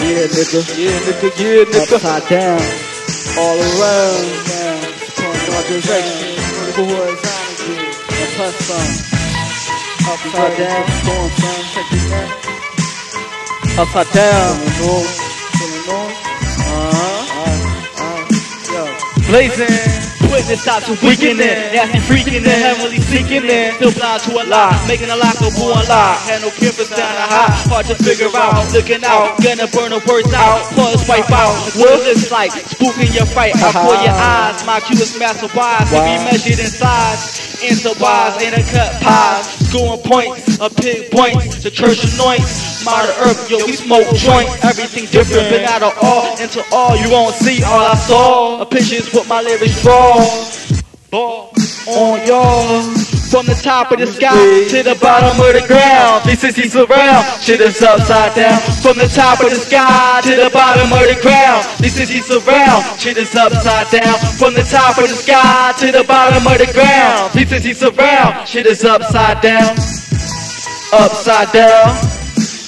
Yeah, nigga. Yeah, nigga. Yeah, nigga. Upside down. All around. Down. Upon all directions. Vertical horizontally. And plus some. Upside down. Storm, son. Check this out. Upside down. Feeling north. Feeling north. Uh, uh, yo. Blazing. Witness out to weakening, nasty freaking in, heavenly seeking in, still blind to a lie, making a lock of born lie. Had no campus down a high, hard to figure out, looking out, gonna burn the words out, plus wipe out. What is this like? Spooking your fight, uh-huh. out for your eyes. My cue is massive wise, to be measured in size. Into wise, in a cut pies, scoring points, a pig points, the church anoints. Modern earth, yo, we smoke joints, everything different, been out of all, into all, you won't see all I saw. A picture's what my lyrics draw. Ball on y'all. From the top of the sky to the bottom of the ground. 360 surround, shit is upside down. From the top of the sky to the bottom of the ground. 360 surround, shit is upside down. From the top of the sky to the bottom of the ground. 360 surround, shit is upside down. Upside down.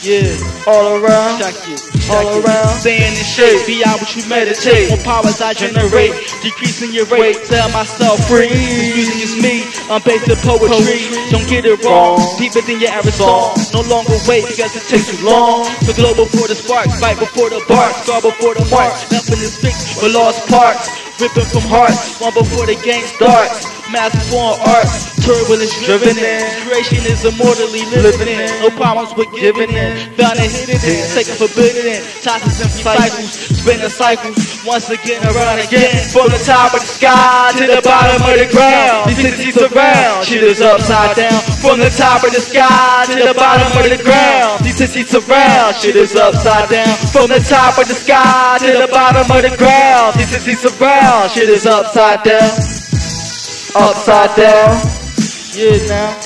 Yeah, all around. Check it. All around. Staying in shape. Be out what you meditate. More powers I generate. Decreasing your rate. Set myself free. This music is me. I'm based in poetry. Don't get it wrong. Deeper than your average song. No longer wait because it takes too long. The glow before the sparks. Fight before the bark. Scar before the mark. Nothing is fixed but lost parts. Ripping from hearts. One before the game starts. Mass form arts. Turbulence driven in. Creation is immortally living in. No problems with giving in. Found it hidden in. Taking forbidden in. Tosses and cycles. Spinning cycles. Once again around again. From the top of the sky to the bottom of the ground. These cities around. Shit is upside down. From the top of the sky to the bottom of the ground. These cities around. Shit is upside down. From the top of the sky to the bottom of the ground. These cities around. Shit is upside down. Upside down. Yeah, now.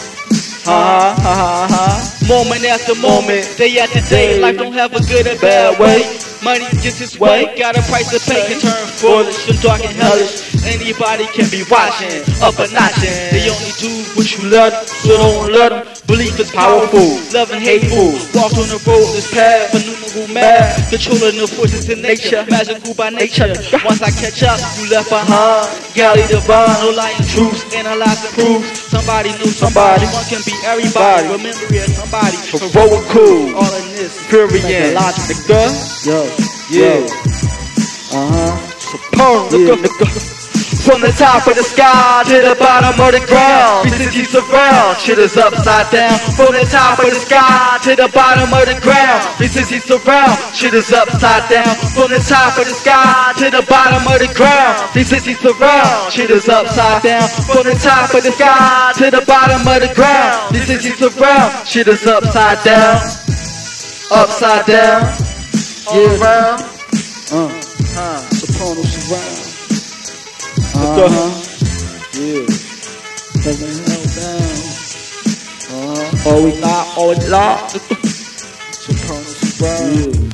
Ha ha ha ha. Moment after moment, day after day, life don't have a good or bad way. Money gets its way, got a price to pay, can turn foolish and dark and hellish. Anybody can be watching, up a notching. They only do what you let 'em, so don't let 'em. Belief is powerful, love and hateful. Walk on the road, this path, phenomenal math. Controlling the forces in nature, magical by nature. Once I catch up, you left behind. Galley divine, no lying truths, analyzing proofs. Somebody knew somebody, one can be everybody. Remember it, somebody. Cool, all in this. Period. Logic, nigga. Yo. Yeah. Uh-huh. Supernal, nigga, nigga. From the top of the sky to the bottom of the ground, 360 surround, shit is upside down. From the top of the sky to the bottom of the ground, 360 surround, shit is upside down. From the top of the sky to the bottom of the ground, 360 surround, shit is upside down. From the top of the sky to the bottom of the ground, 360 surround, shit is upside down. Upside down, all around. Uh. Huh. Soprano surround. Uh-huh. Uh-huh. Yeah. Doesn't held down. Uh-huh. Always lie, always lie. Soprano surround. Yeah.